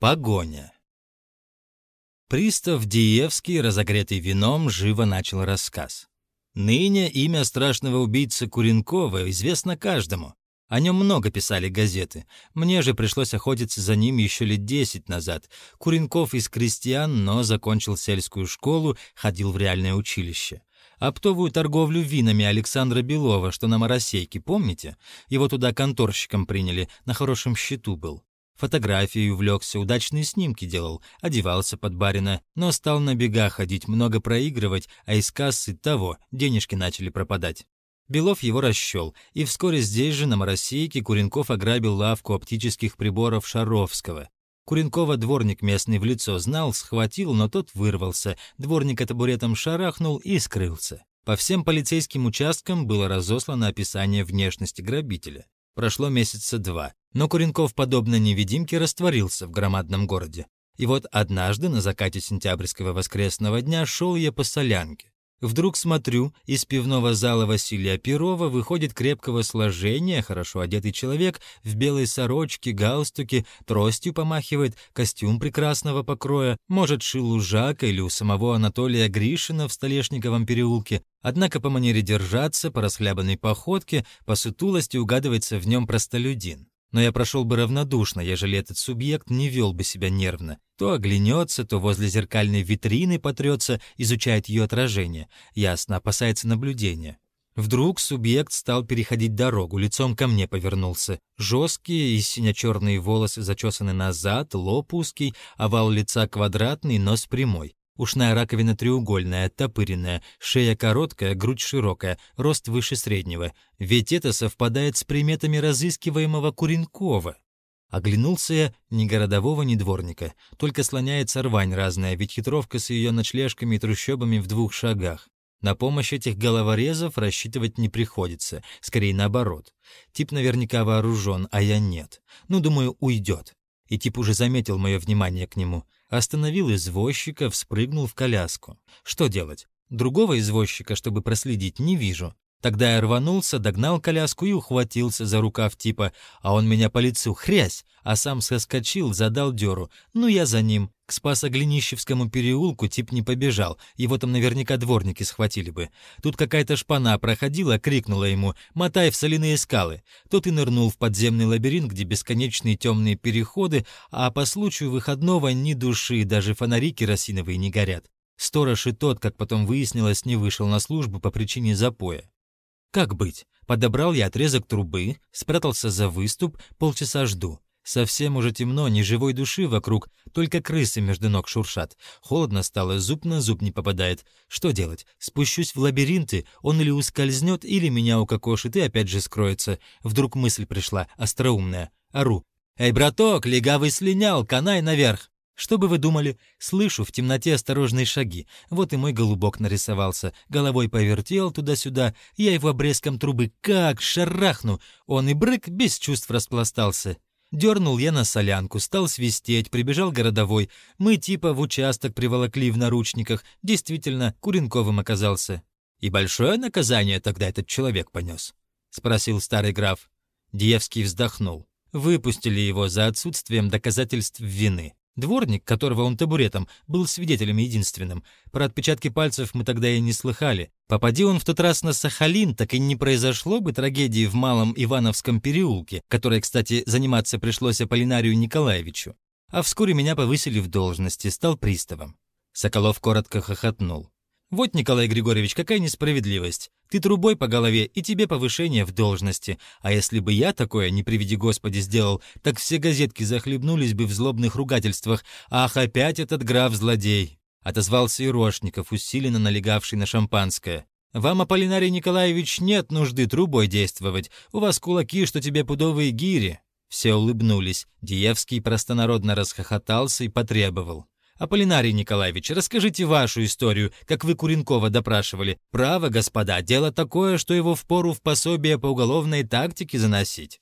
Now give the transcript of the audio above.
Погоня. Пристав Диевский, разогретый вином, живо начал рассказ. Ныне имя страшного убийцы Куренкова известно каждому. О нем много писали газеты. Мне же пришлось охотиться за ним еще лет десять назад. Куренков из крестьян, но закончил сельскую школу, ходил в реальное училище. Оптовую торговлю винами Александра Белова, что на Моросейке, помните? Его туда конторщиком приняли, на хорошем счету был. Фотографией увлекся, удачные снимки делал, одевался под барина, но стал на бега ходить, много проигрывать, а из кассы того денежки начали пропадать. Белов его расщел, и вскоре здесь же, на Моросейке, Куренков ограбил лавку оптических приборов Шаровского. Куренкова дворник местный в лицо знал, схватил, но тот вырвался, дворника табуретом шарахнул и скрылся. По всем полицейским участкам было разослано описание внешности грабителя. Прошло месяца два, но Куренков, подобно невидимке, растворился в громадном городе. И вот однажды на закате сентябрьского воскресного дня шел я по солянке. Вдруг смотрю, из пивного зала Василия Перова выходит крепкого сложения, хорошо одетый человек в белой сорочке, галстуке, тростью помахивает, костюм прекрасного покроя, может, шил у Жака или у самого Анатолия Гришина в Столешниковом переулке, однако по манере держаться, по расхлябанной походке, по сутулости угадывается в нем простолюдин. Но я прошел бы равнодушно, ежели этот субъект не вел бы себя нервно. То оглянется, то возле зеркальной витрины потрется, изучает ее отражение. Ясно, опасается наблюдения. Вдруг субъект стал переходить дорогу, лицом ко мне повернулся. Жесткие и сине-черные волосы зачесаны назад, лоб узкий, овал лица квадратный, нос прямой. Ушная раковина треугольная, оттопыренная, шея короткая, грудь широкая, рост выше среднего. Ведь это совпадает с приметами разыскиваемого Куренкова. Оглянулся я ни городового, ни дворника. Только слоняется рвань разная, ведь хитровка с ее ночлежками и трущобами в двух шагах. На помощь этих головорезов рассчитывать не приходится, скорее наоборот. Тип наверняка вооружен, а я нет. Ну, думаю, уйдет. И тип уже заметил мое внимание к нему. Остановил извозчика, вспрыгнул в коляску. Что делать? Другого извозчика, чтобы проследить, не вижу. Тогда я рванулся, догнал коляску и ухватился за рукав типа, а он меня по лицу хрясь, а сам соскочил, задал дёру. Ну, я за ним. К Спасо-Глинищевскому переулку тип не побежал, его там наверняка дворники схватили бы. Тут какая-то шпана проходила, крикнула ему «Мотай в соляные скалы!» Тот и нырнул в подземный лабиринт, где бесконечные темные переходы, а по случаю выходного ни души, даже фонари керосиновые не горят. Сторож и тот, как потом выяснилось, не вышел на службу по причине запоя. Как быть? Подобрал я отрезок трубы, спрятался за выступ, полчаса жду. Совсем уже темно, ни живой души вокруг, только крысы между ног шуршат. Холодно стало, зуб на зуб не попадает. Что делать? Спущусь в лабиринты, он или ускользнет, или меня укокошит и опять же скроется. Вдруг мысль пришла, остроумная. Ору. «Эй, браток, легавый слинял, канай наверх!» Что бы вы думали? Слышу в темноте осторожные шаги. Вот и мой голубок нарисовался. Головой повертел туда-сюда. Я его обрезком трубы как шарахну. Он и брык без чувств распластался. Дернул я на солянку, стал свистеть, прибежал городовой. Мы типа в участок приволокли в наручниках. Действительно, Куренковым оказался. «И большое наказание тогда этот человек понес?» — спросил старый граф. Диевский вздохнул. Выпустили его за отсутствием доказательств вины. Дворник, которого он табуретом, был свидетелем единственным. Про отпечатки пальцев мы тогда и не слыхали. Попади он в тот раз на Сахалин, так и не произошло бы трагедии в Малом Ивановском переулке, которой, кстати, заниматься пришлось Аполлинарию Николаевичу. А вскоре меня повысили в должности, стал приставом. Соколов коротко хохотнул. Вот, Николай Григорьевич, какая несправедливость. Ты трубой по голове, и тебе повышение в должности. А если бы я такое, не приведи Господи, сделал, так все газетки захлебнулись бы в злобных ругательствах. Ах, опять этот граф-злодей!» Отозвался Ирошников, усиленно налегавший на шампанское. «Вам, Аполлинарий Николаевич, нет нужды трубой действовать. У вас кулаки, что тебе пудовые гири». Все улыбнулись. Диевский простонародно расхохотался и потребовал. Аполлинарий Николаевич, расскажите вашу историю, как вы Куренкова допрашивали. Право, господа, дело такое, что его впору в пособие по уголовной тактике заносить.